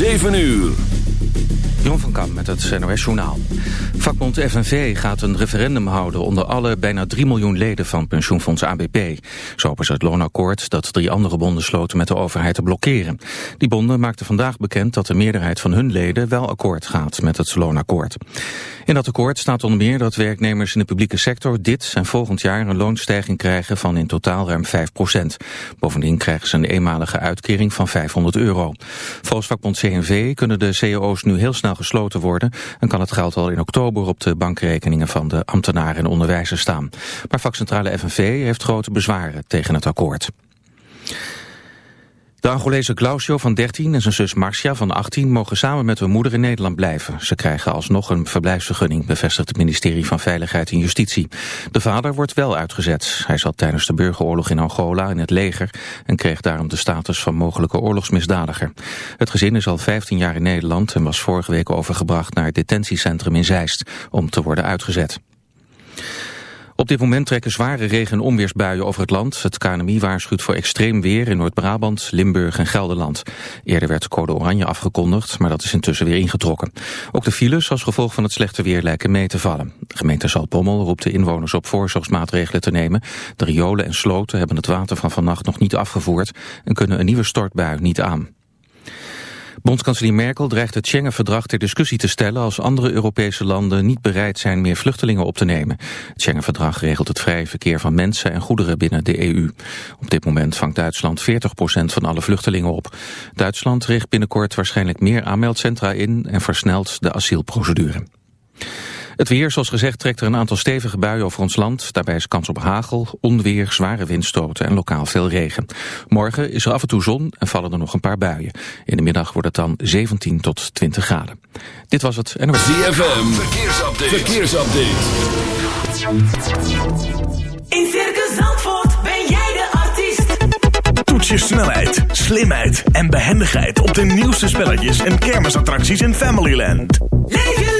7 uur. Van Kam met het NOS Journaal. Vakbond FNV gaat een referendum houden onder alle bijna 3 miljoen leden van pensioenfonds ABP. Zo ze het loonakkoord dat drie andere bonden sloten met de overheid te blokkeren. Die bonden maakten vandaag bekend dat de meerderheid van hun leden wel akkoord gaat met het loonakkoord. In dat akkoord staat onder meer dat werknemers in de publieke sector dit en volgend jaar een loonstijging krijgen van in totaal ruim 5 procent. Bovendien krijgen ze een eenmalige uitkering van 500 euro. Volgens vakbond CNV kunnen de cao's nu heel snel gesloten worden en kan het geld al in oktober op de bankrekeningen van de ambtenaren en onderwijzers staan. Maar vakcentrale FNV heeft grote bezwaren tegen het akkoord. De Angolese Clausio van 13 en zijn zus Marcia van 18 mogen samen met hun moeder in Nederland blijven. Ze krijgen alsnog een verblijfsvergunning, bevestigt het ministerie van Veiligheid en Justitie. De vader wordt wel uitgezet. Hij zat tijdens de burgeroorlog in Angola in het leger en kreeg daarom de status van mogelijke oorlogsmisdadiger. Het gezin is al 15 jaar in Nederland en was vorige week overgebracht naar het detentiecentrum in Zeist om te worden uitgezet. Op dit moment trekken zware regen- en onweersbuien over het land. Het KNMI waarschuwt voor extreem weer in Noord-Brabant, Limburg en Gelderland. Eerder werd code oranje afgekondigd, maar dat is intussen weer ingetrokken. Ook de files als gevolg van het slechte weer lijken mee te vallen. De gemeente Zaltbommel roept de inwoners op voorzorgsmaatregelen te nemen. De riolen en sloten hebben het water van vannacht nog niet afgevoerd... en kunnen een nieuwe stortbui niet aan. Bondskanselier Merkel dreigt het Schengen-verdrag ter discussie te stellen als andere Europese landen niet bereid zijn meer vluchtelingen op te nemen. Het Schengen-verdrag regelt het vrije verkeer van mensen en goederen binnen de EU. Op dit moment vangt Duitsland 40% van alle vluchtelingen op. Duitsland richt binnenkort waarschijnlijk meer aanmeldcentra in en versnelt de asielprocedure. Het weer, zoals gezegd, trekt er een aantal stevige buien over ons land. Daarbij is kans op hagel, onweer, zware windstoten en lokaal veel regen. Morgen is er af en toe zon en vallen er nog een paar buien. In de middag wordt het dan 17 tot 20 graden. Dit was het NOS. ZFM, verkeersupdate. verkeersupdate. In Circus Zandvoort ben jij de artiest. Toets je snelheid, slimheid en behendigheid op de nieuwste spelletjes en kermisattracties in Familyland. Leef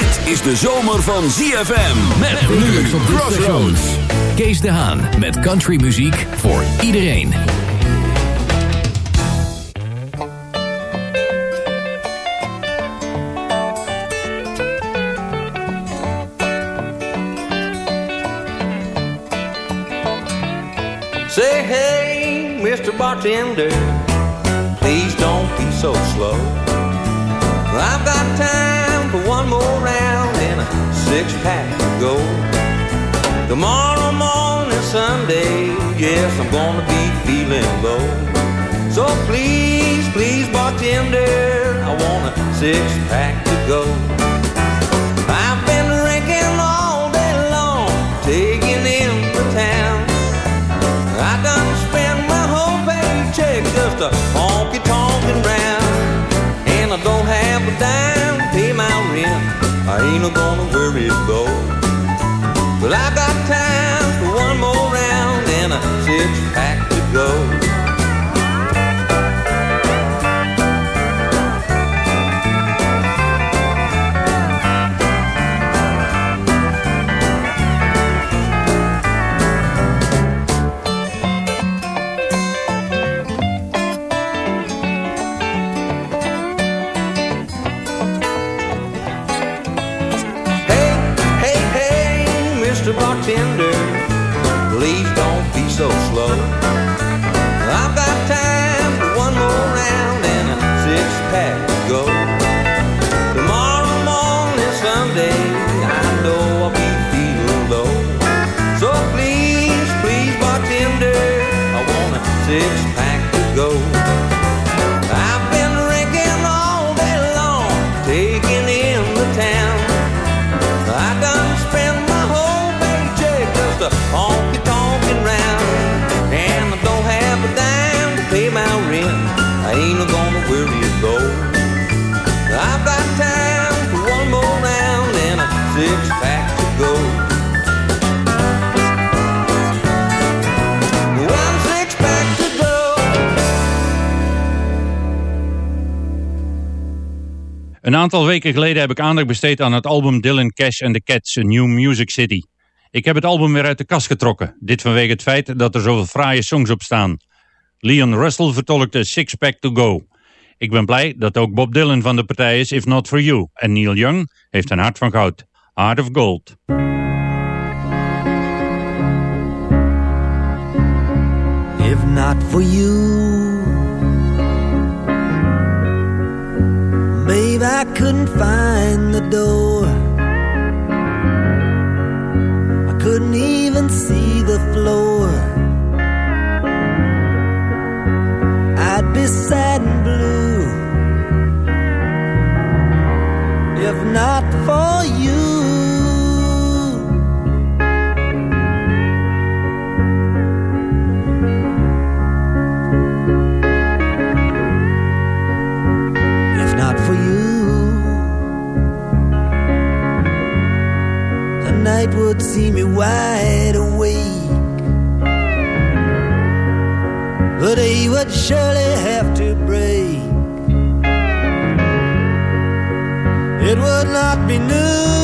Dit is de zomer van ZFM. Met nu Crossroads. Kees de Haan met countrymuziek voor iedereen. Say, hey, Mr. Bartender, please don't be so slow. I've got time one more round and a six pack to go. Tomorrow morning, Sunday, yes, I'm gonna be feeling low. So please, please, bartender, I want a six pack to go. I've been drinking all day long, taking in the town. I done spend my whole paycheck just a I ain't gonna worry though. But I got time for one more round and a six pack to go. go. Tomorrow morning, someday, I know I'll be feeling low. So please, please, bartender, I wanna six. Een aantal weken geleden heb ik aandacht besteed aan het album Dylan Cash and the Cats, A New Music City. Ik heb het album weer uit de kast getrokken. Dit vanwege het feit dat er zoveel fraaie songs op staan. Leon Russell vertolkte Six Pack to Go. Ik ben blij dat ook Bob Dylan van de partij is If Not For You. En Neil Young heeft een hart van goud. Heart of Gold. If not for you, I couldn't find the door. I couldn't even see the floor. I'd be sad and blue if not for you. Night would see me wide awake. The day would surely have to break. It would not be new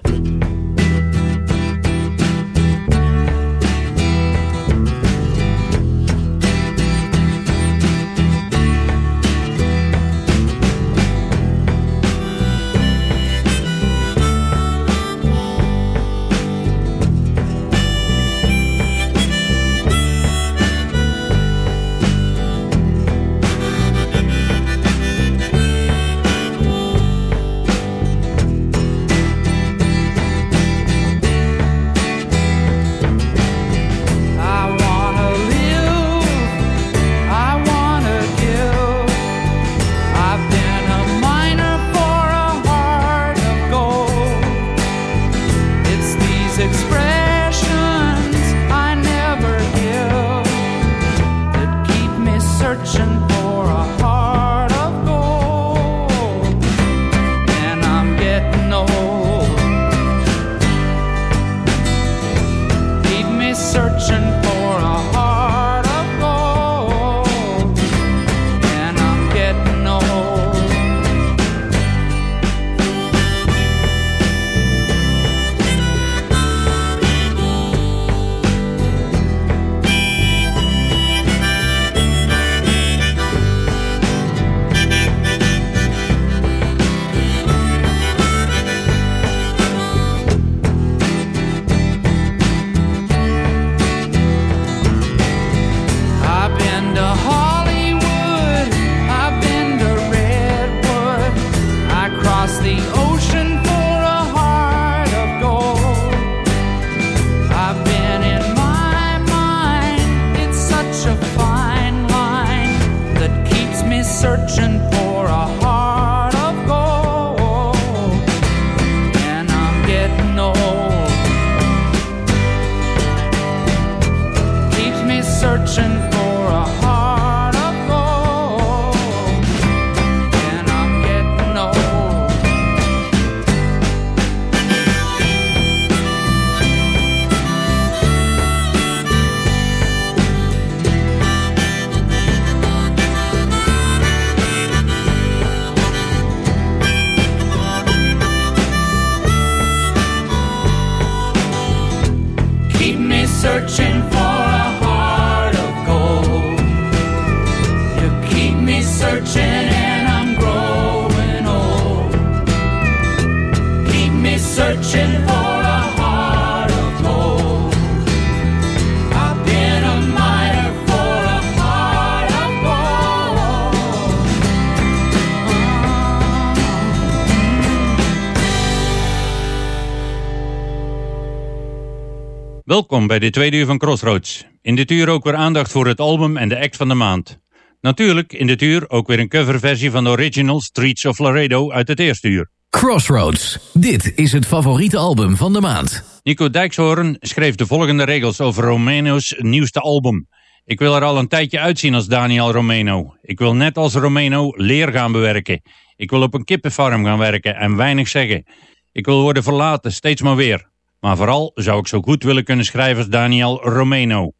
bij dit tweede uur van Crossroads. In dit uur ook weer aandacht voor het album en de act van de maand. Natuurlijk in dit uur ook weer een coverversie van de original Streets of Laredo uit het eerste uur. Crossroads. Dit is het favoriete album van de maand. Nico Dijkshoorn schreef de volgende regels over Romano's nieuwste album. Ik wil er al een tijdje uitzien als Daniel Romano. Ik wil net als Romano leer gaan bewerken. Ik wil op een kippenfarm gaan werken en weinig zeggen. Ik wil worden verlaten, steeds maar weer. Maar vooral zou ik zo goed willen kunnen schrijven als Daniel Romano.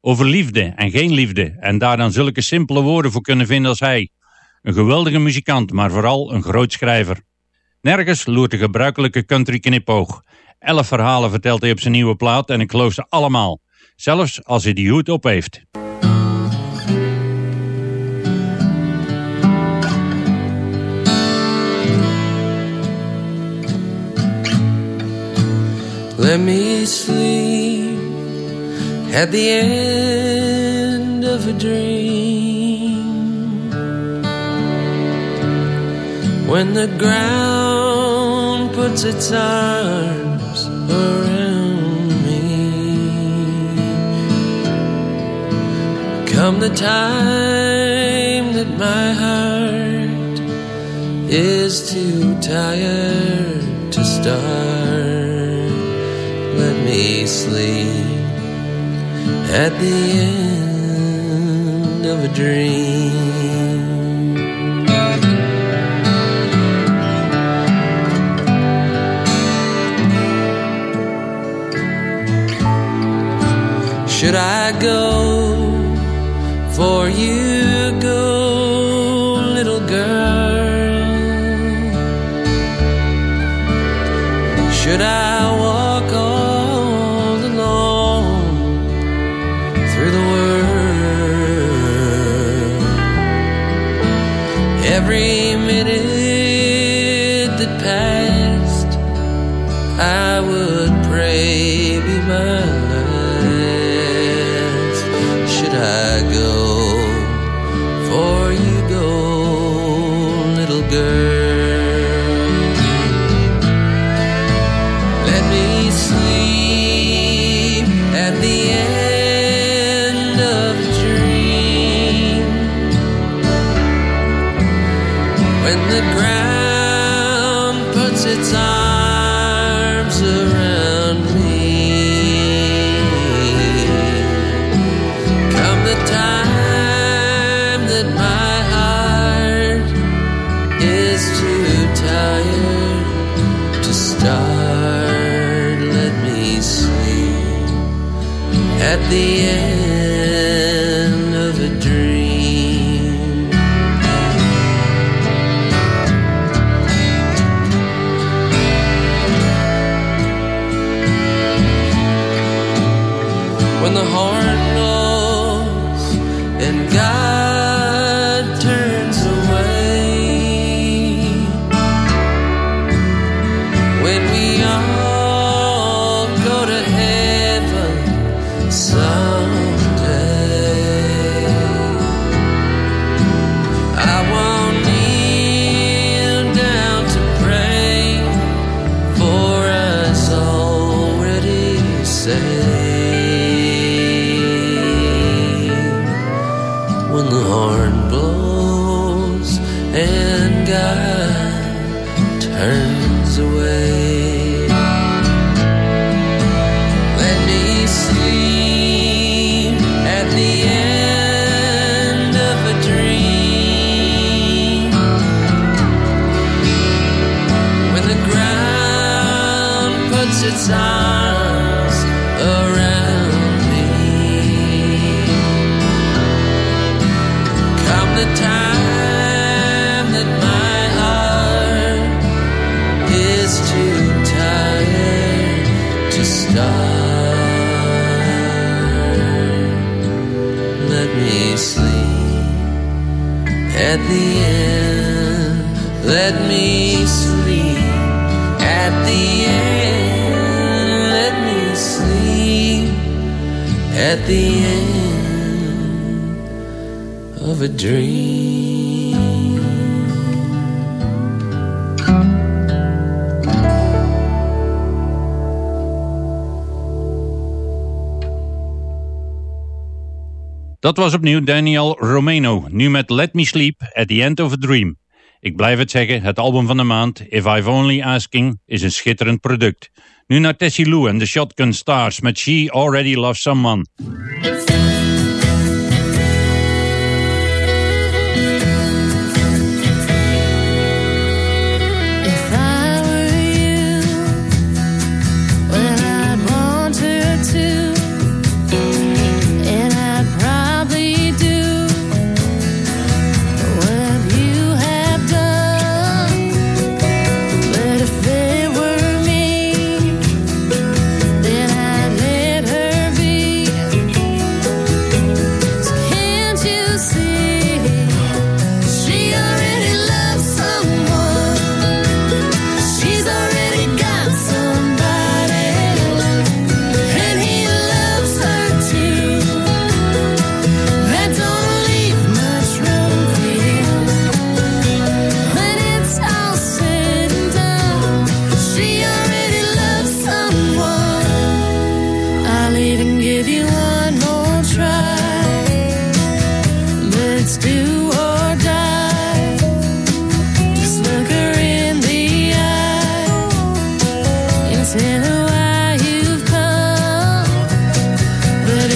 Over liefde en geen liefde en daar dan zulke simpele woorden voor kunnen vinden als hij. Een geweldige muzikant, maar vooral een groot schrijver. Nergens loert de gebruikelijke country knipoog. Elf verhalen vertelt hij op zijn nieuwe plaat en ik geloof ze allemaal. Zelfs als hij die hoed op heeft. Let me sleep at the end of a dream when the ground puts its arms around me. Come the time that my heart is too tired to start sleep at the end of a dream. Should I go Let me sleep at the end. Let me sleep at the end of a dream. Dat was opnieuw Daniel Romano, nu met Let Me Sleep at the End of a Dream. Ik blijf het zeggen, het album van de maand, If I've Only Asking, is een schitterend product. Nu naar Tessie Lou en de Shotgun Stars met She Already Loves Someone.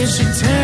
But if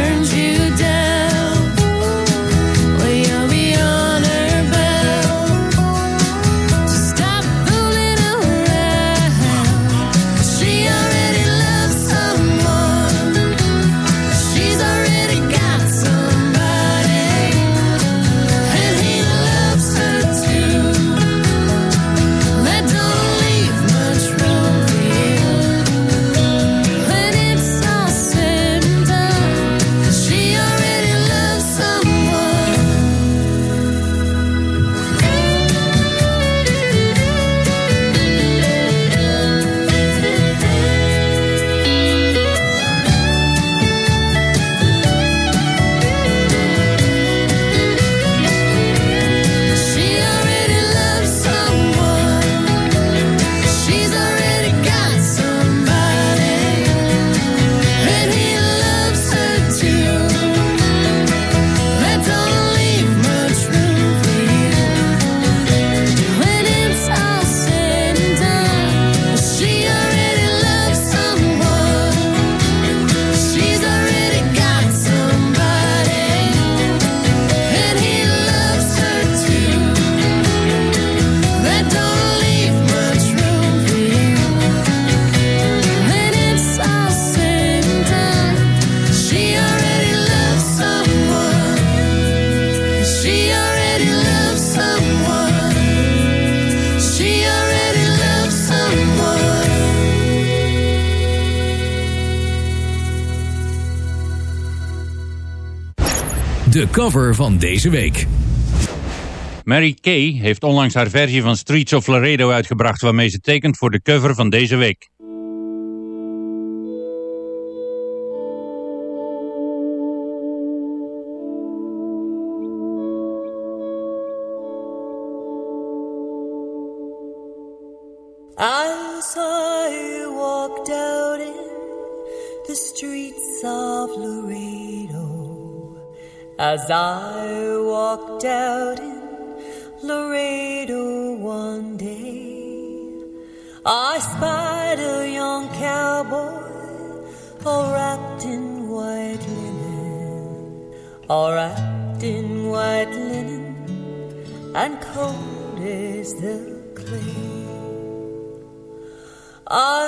cover van deze week. Mary Kay heeft onlangs haar versie van Streets of Laredo uitgebracht waarmee ze tekent voor de cover van deze week. As I walked out in Laredo one day. I spied a young cowboy all wrapped in white linen, all wrapped in white linen and cold as the clay. I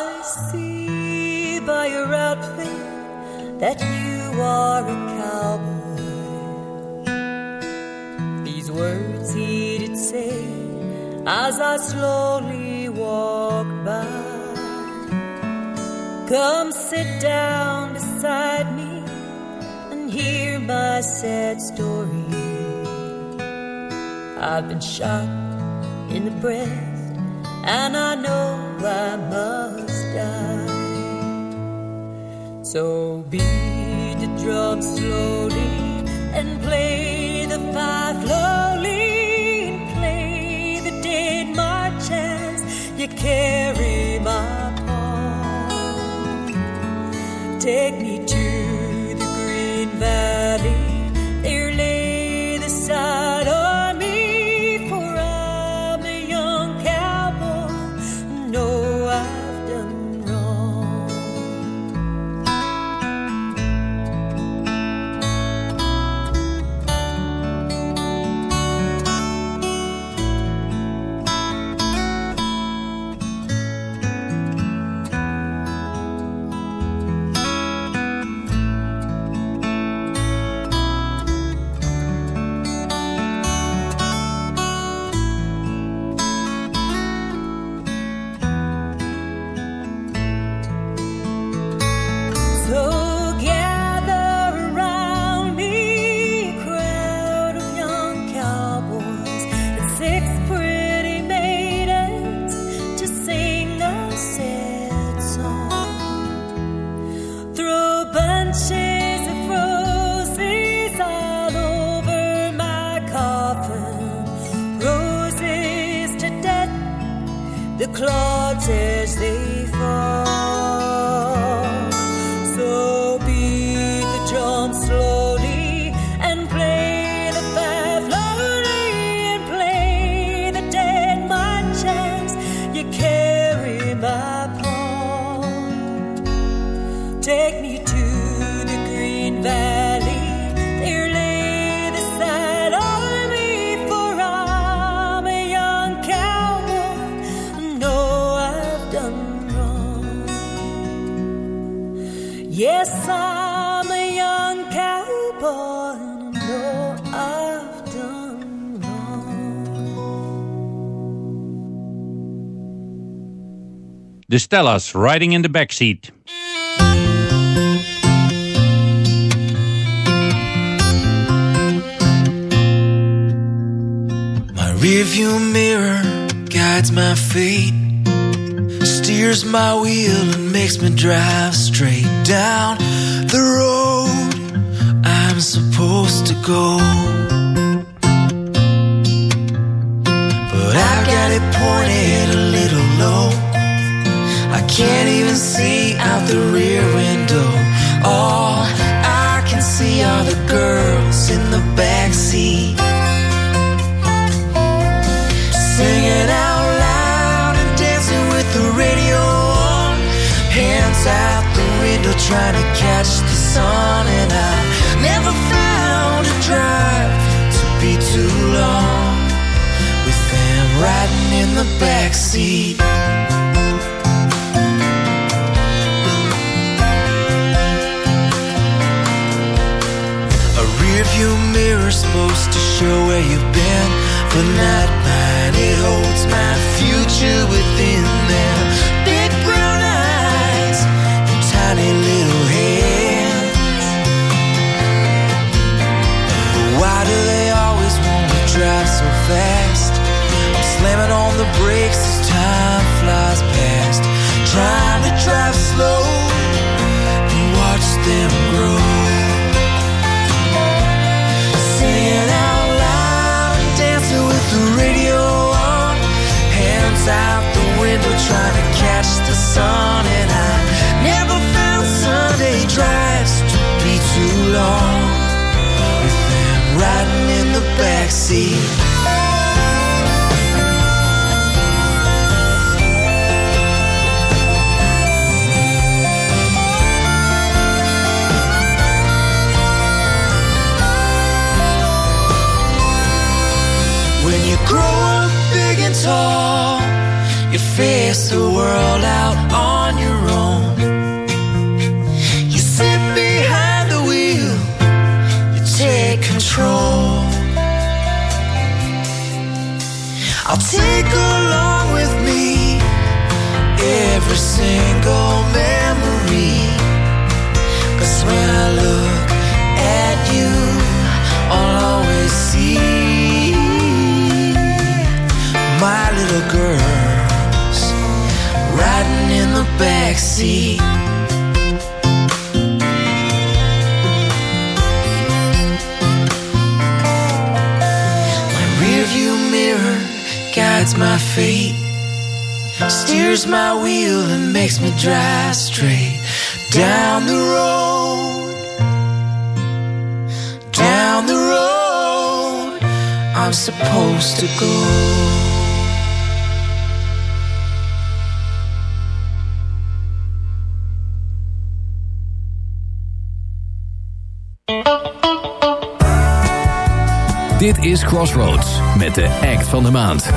see by your outfit that you are a cowboy. Words he did say as I slowly walked by. Come sit down beside me and hear my sad story. I've been shot in the breast, and I know I must die. So beat the drum slowly and play carry my palm. Take me to De Stellas, Riding in the Backseat. My rearview mirror guides my fate, steers my wheel and makes me drive straight down the road I'm supposed to go. But I've got it pointed a little low. I can't even see out the rear window. All I can see are the girls in the back seat. Singing out loud and dancing with the radio on. Hands out the window trying to catch the sun. And I never found a drive to be too long with them riding in the back rearview mirror supposed to show where you've been, but not mine. It holds my future within them. Big brown eyes and tiny little hands. But why do they always want to drive so fast? I'm slamming on the brakes trying to catch the sun. And I never found Sunday drives to be too long. Riding in the backseat. Face the world out on your own. You sit behind the wheel, you take control. I'll take along with me every single memory. Cause when I look at you, I'll always see my little girls the. My rearview mirror guides my fate, steers my wheel and makes me drive straight down the road, down the road I'm supposed to go. Dit is Crossroads met de act van de maand.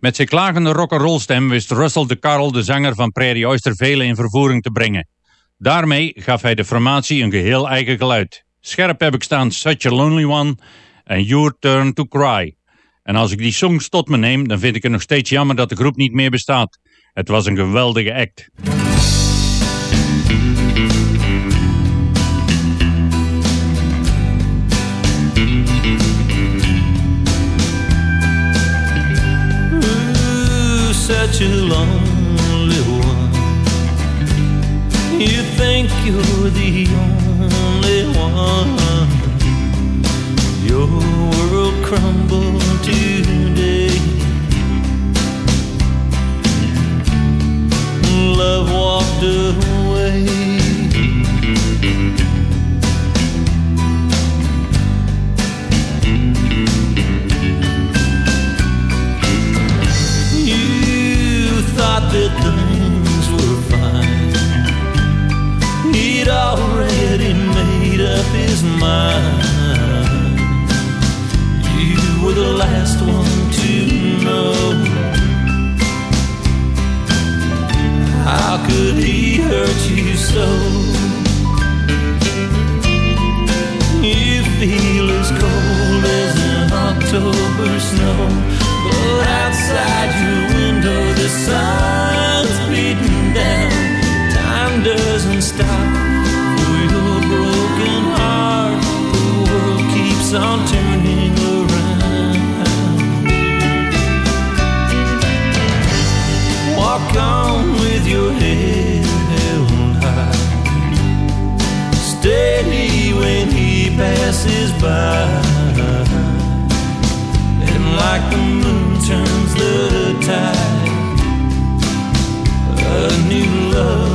Met zijn klagende rock'n'roll stem wist Russell de Carl, de zanger van Prairie Oyster, velen in vervoering te brengen. Daarmee gaf hij de formatie een geheel eigen geluid. Scherp heb ik staan Such a Lonely One en Your Turn to Cry. En als ik die songs tot me neem, dan vind ik het nog steeds jammer dat de groep niet meer bestaat. Het was een geweldige act. Such a lonely one. You think you're the only one. Your world crumbled today. Mind. You were the last one to know. How could he hurt you so? You feel as cold as an October snow. But outside your window, the sun's keeps on turning around. Walk on with your head held high. Steady when he passes by. And like the moon turns the tide, a new love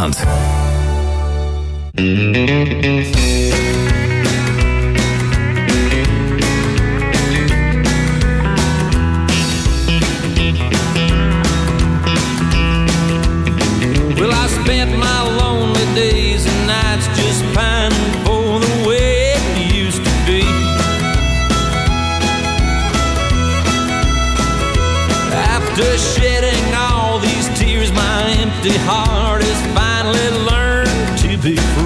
maand. Well, I spent my lonely days and nights just pining for the way it used to be. just all these tears, my empty heart has finally learned to be free.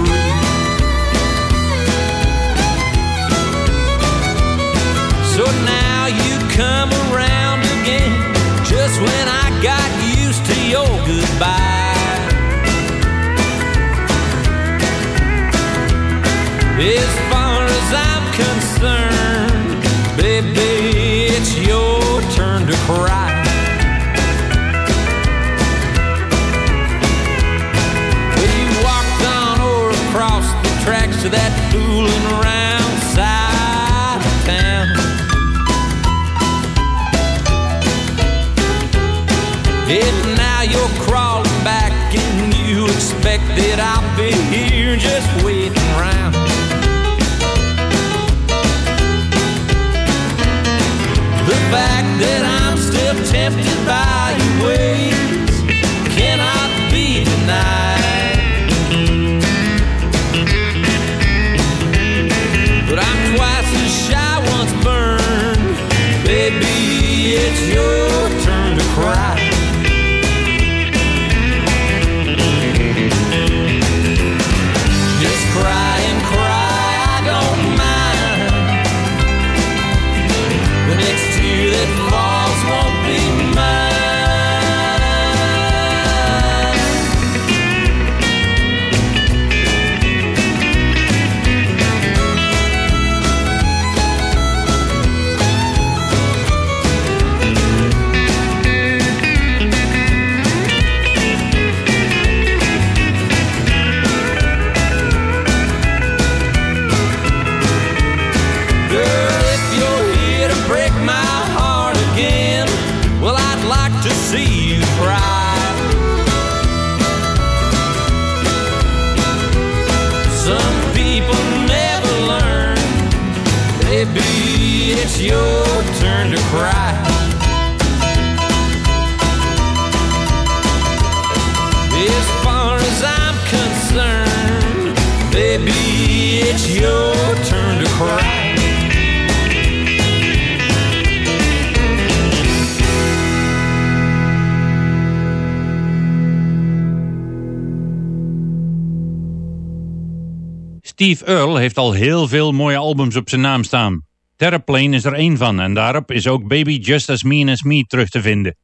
Steve Earle heeft al heel veel mooie albums op zijn naam staan. Terraplane is er één van en daarop is ook Baby Just As Mean As Me terug te vinden.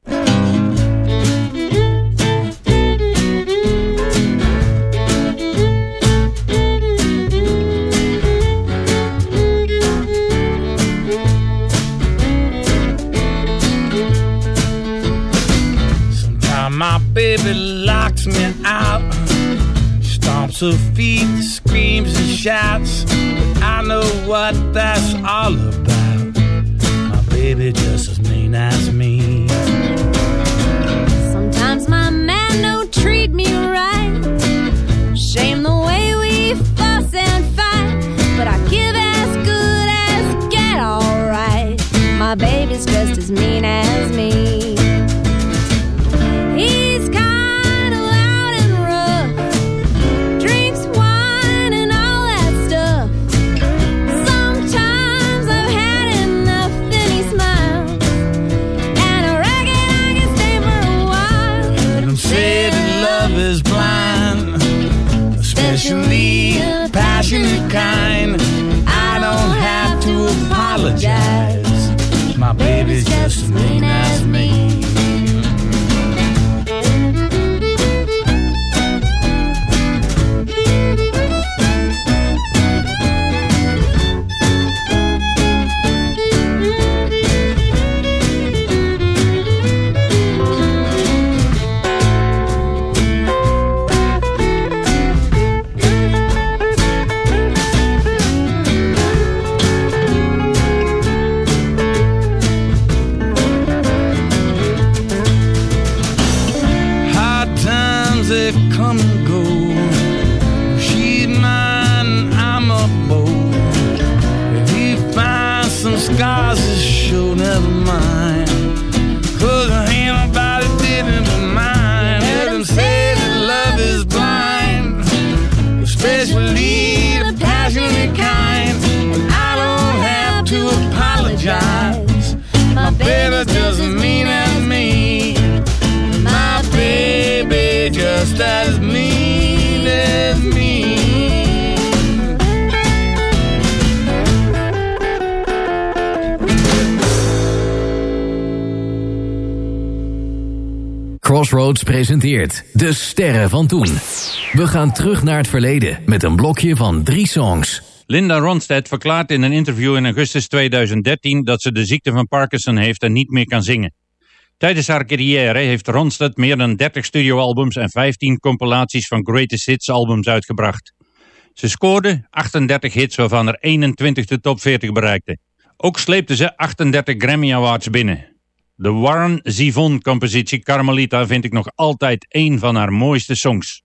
My baby locks me stomps of feet, screams and shouts. I know what that's all about. My baby just as mean as me. Sometimes my man don't treat me right. Shame the way we fuss and fight, but I give as good as get, alright. My baby's just as mean as me. He's kind De Sterren van Toen. We gaan terug naar het verleden met een blokje van drie songs. Linda Ronstadt verklaart in een interview in augustus 2013 dat ze de ziekte van Parkinson heeft en niet meer kan zingen. Tijdens haar carrière heeft Ronstadt meer dan 30 studioalbums en 15 compilaties van greatest hits albums uitgebracht. Ze scoorde 38 hits waarvan er 21 de top 40 bereikten. Ook sleepte ze 38 Grammy Awards binnen. De Warren Zevon compositie Carmelita vind ik nog altijd een van haar mooiste songs.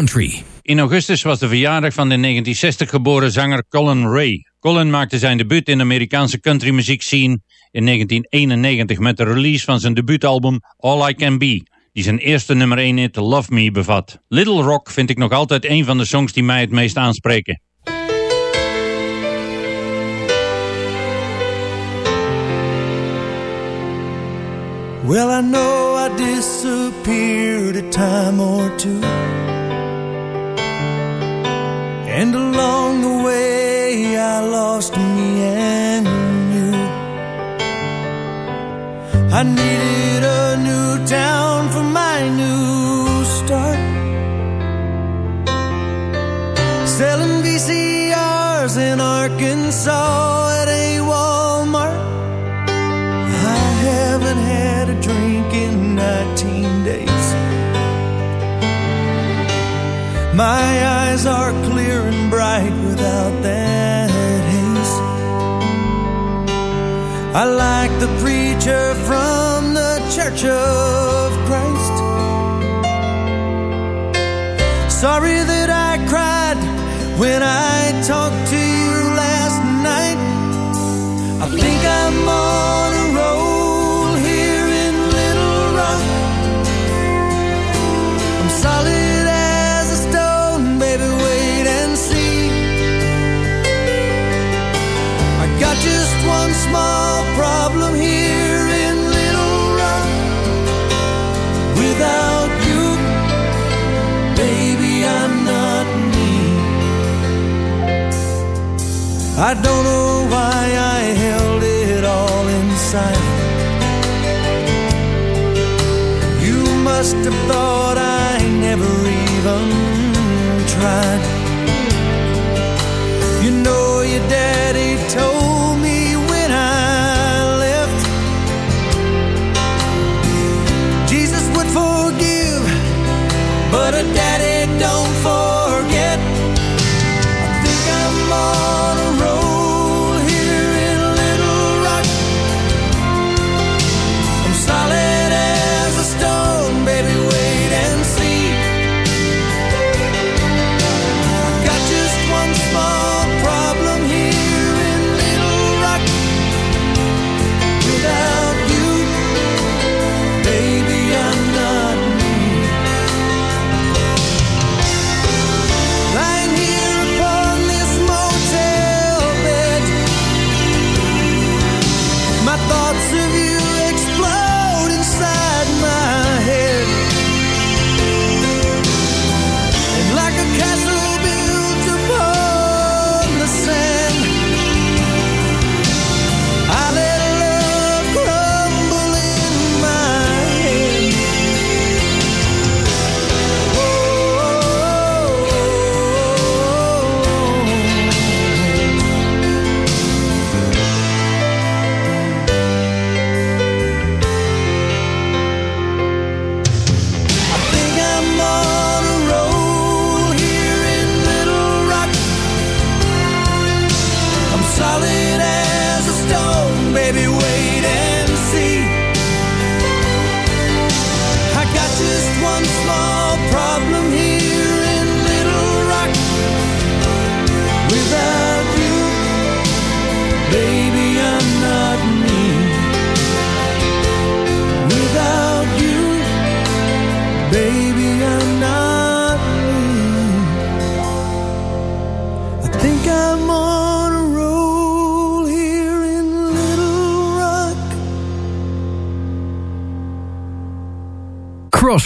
Country. In augustus was de verjaardag van de 1960 geboren zanger Colin Ray. Colin maakte zijn debuut in de Amerikaanse countrymuziek scene in 1991 met de release van zijn debuutalbum All I Can Be, die zijn eerste nummer 1 hit Love Me bevat. Little Rock vind ik nog altijd een van de songs die mij het meest aanspreken. Well, I know I disappeared a time or two. And along the way, I lost me and you. I needed a new town for my new start. Selling VCRs in Arkansas at a Walmart. I haven't had a drink in 19 days. My I like the preacher from the Church of Christ. sorry that I cried when I talked I don't know why I held it all inside. You must have thought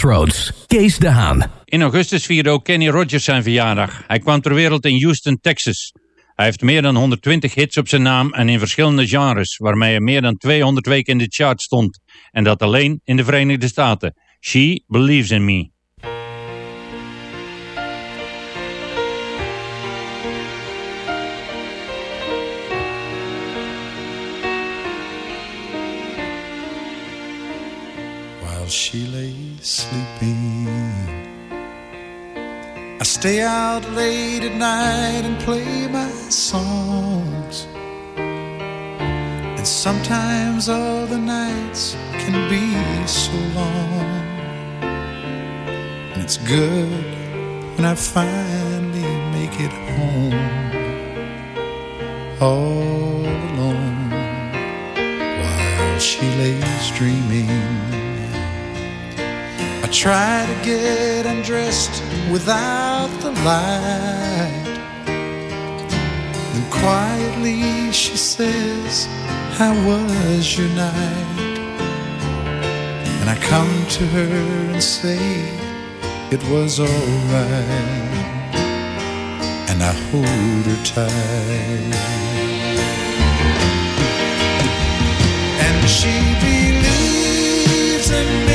Crossroads, Kees de Haan. In augustus vierde ook Kenny Rogers zijn verjaardag. Hij kwam ter wereld in Houston, Texas. Hij heeft meer dan 120 hits op zijn naam en in verschillende genres, waarmee hij meer dan 200 weken in de chart stond. En dat alleen in de Verenigde Staten. She Believes in Me. Stay out late at night and play my songs. And sometimes all the nights can be so long. And it's good when I finally make it home. All alone while she lays dreaming. I try to get undressed without the light. And quietly she says, How was your night? And I come to her and say, It was alright. And I hold her tight. And she believes in me.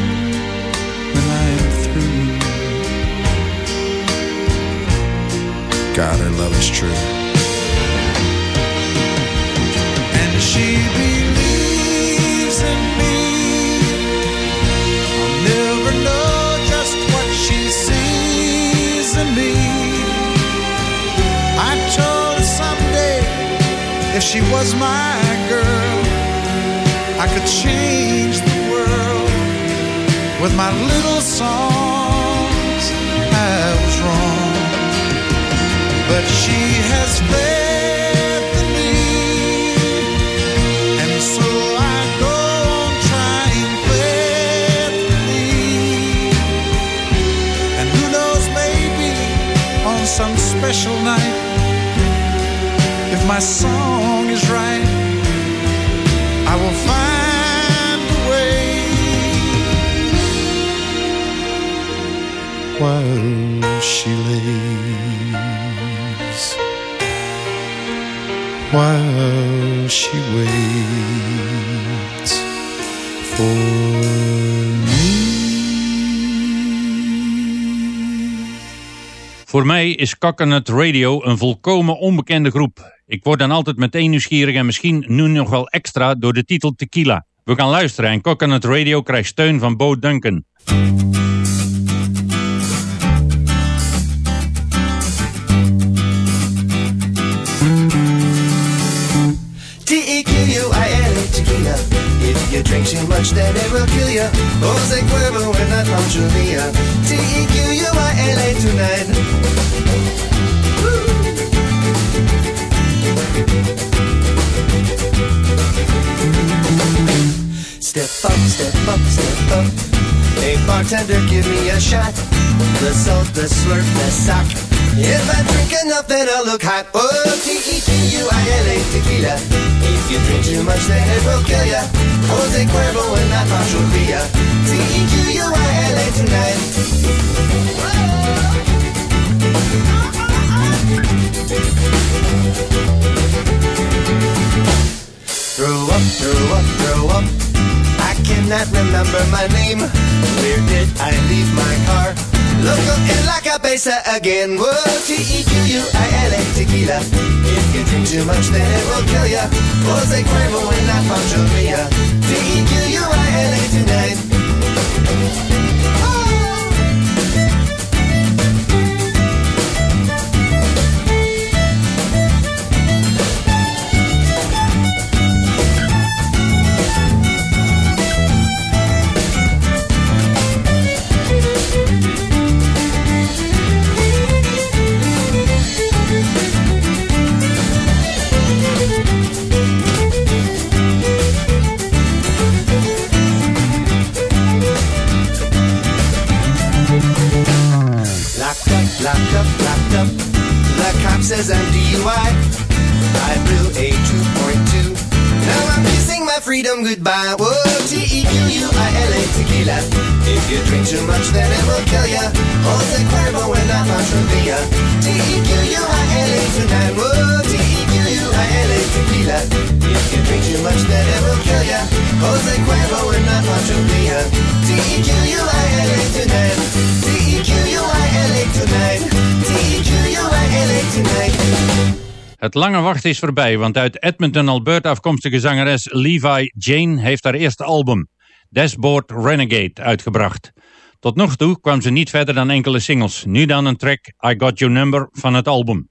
God, her love is true. And she believes in me. I'll never know just what she sees in me. I told her someday if she was my girl, I could change the world with my little songs. I but she has faith in me, and so I go on trying. And who knows, maybe on some special night, if my song is right, I will find. While she lays, while she waits for Voor mij is Coconut Radio een volkomen onbekende groep. Ik word dan altijd meteen nieuwsgierig en misschien nu nog wel extra door de titel Tequila. We gaan luisteren en Coconut Radio krijgt steun van Bo Duncan. Drink too much then it will kill you Jose Cuervo and not Pancho Villa T-E-Q-U-I-L-A tonight. Step up, step up, step up. Hey bartender, give me a shot. The salt, the slurp, the sock If I drink enough, then I'll look hot Oh, T-E-Q-U-I-L-A tequila. If you drink too much, then it will kill ya. Jose Cuervo and not Pancho Villa T-E-Q-U-I-L-A tonight. Throw up, throw up, throw up. I cannot remember my name. Where did I leave my car? Loco en la cabeza again. Whoa, T-E-Q-U-I-L-A tequila. If you drink too much then it will kill ya. Jose Cuervo and not Pancho Villa T-E-Q-U-I-L-A tonight says I'm DUI. I blew a 2.2. Now I'm kissing my freedom goodbye. Whoa, T-E-Q-U-I-L-A tequila. If you drink too much, then it will kill ya. Jose Cuervo and not Pancho Villa. T-E-Q-U-I-L-A tonight. Whoa, T-E-Q-U-I-L-A tequila. If you drink too much, then it will kill ya. Jose Cuervo and not Pancho Villa. T-E-Q-U-I-L-A tonight. T-E-Q-U-I-L-A tonight. Het lange wachten is voorbij, want uit Edmonton, Alberta afkomstige zangeres Levi Jane heeft haar eerste album, Dashboard Renegade, uitgebracht. Tot nog toe kwam ze niet verder dan enkele singles. Nu dan een track I Got Your Number van het album.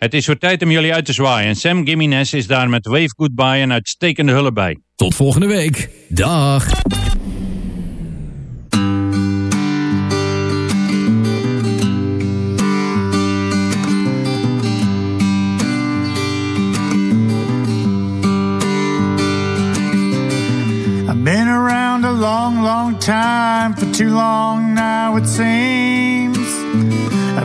Het is voor tijd om jullie uit te zwaaien en Sam Gimenez is daar met Wave Goodbye een uitstekende hulp bij. Tot volgende week. Dag. I've been around a long, long time, for too long now it seems.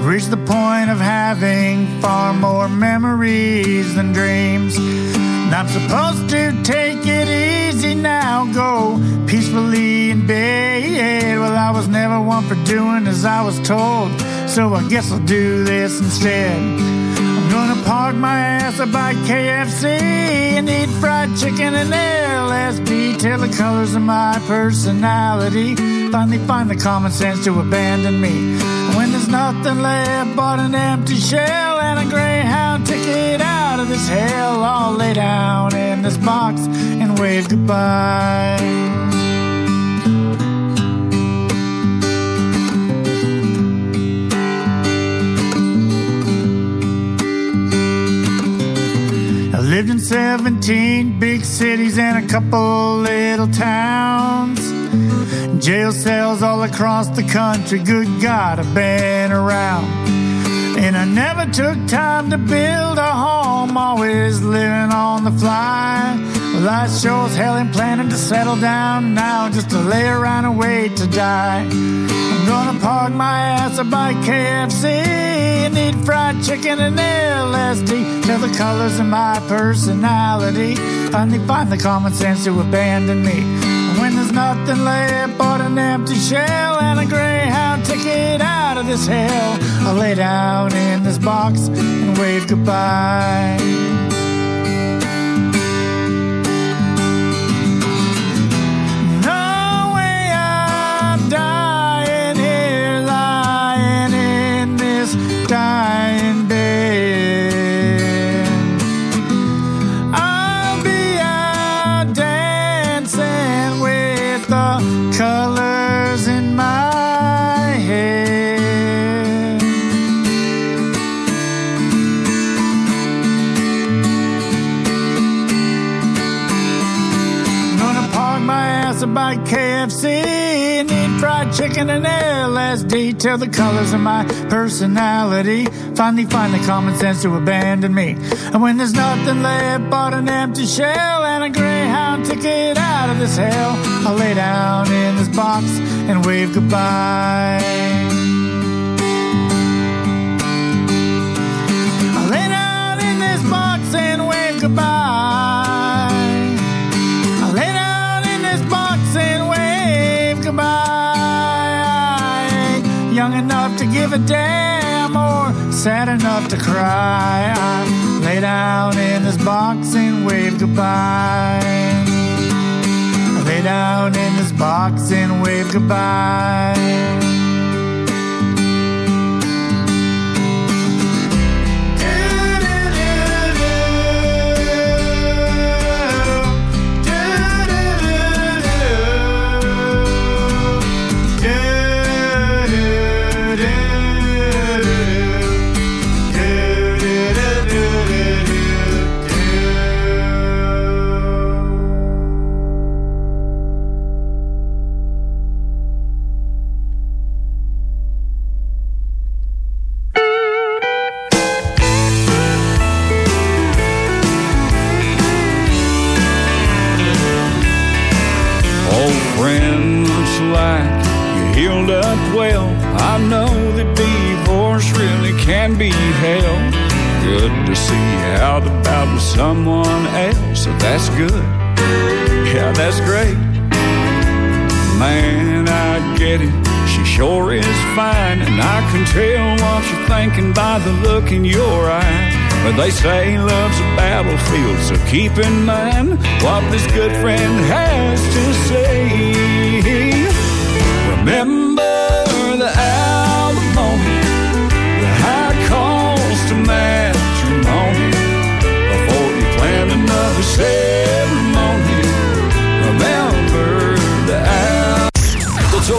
I've reached the point of having far more memories than dreams. And I'm supposed to take it easy now, go peacefully in bed. Well, I was never one for doing as I was told, so I guess I'll do this instead. I'm gonna park my ass up by KFC and eat fried chicken and LSD till the colors of my personality finally find the common sense to abandon me. There's nothing left but an empty shell and a greyhound ticket out of this hell, I'll lay down in this box and wave goodbye. Lived in 17 big cities and a couple little towns. Jail cells all across the country. Good God, I've been around. And I never took time to build a home, always living on the fly. Well, I sure as hell ain't planning to settle down now just to lay around and wait to die. I'm gonna park my ass up by KFC and eat fried chicken and LSD till the colors of my personality finally find the common sense to abandon me. When there's nothing left but an empty shell and a greyhound ticket out of this hell, I'll lay down in this box and wave goodbye. Fried an LSD till the colors of my personality finally find the common sense to abandon me. And when there's nothing left but an empty shell and a greyhound ticket out of this hell, I'll lay down in this box and wave goodbye. A damn or sad enough to cry. I lay down in this box and wave goodbye. I lay down in this box and wave goodbye. Hell. Good to see you out about with someone else, that's good. Yeah, that's great. Man, I get it. She sure is fine, and I can tell what you're thinking by the look in your eye. But they say love's a battlefield, so keep in mind what this good friend has to say. Remember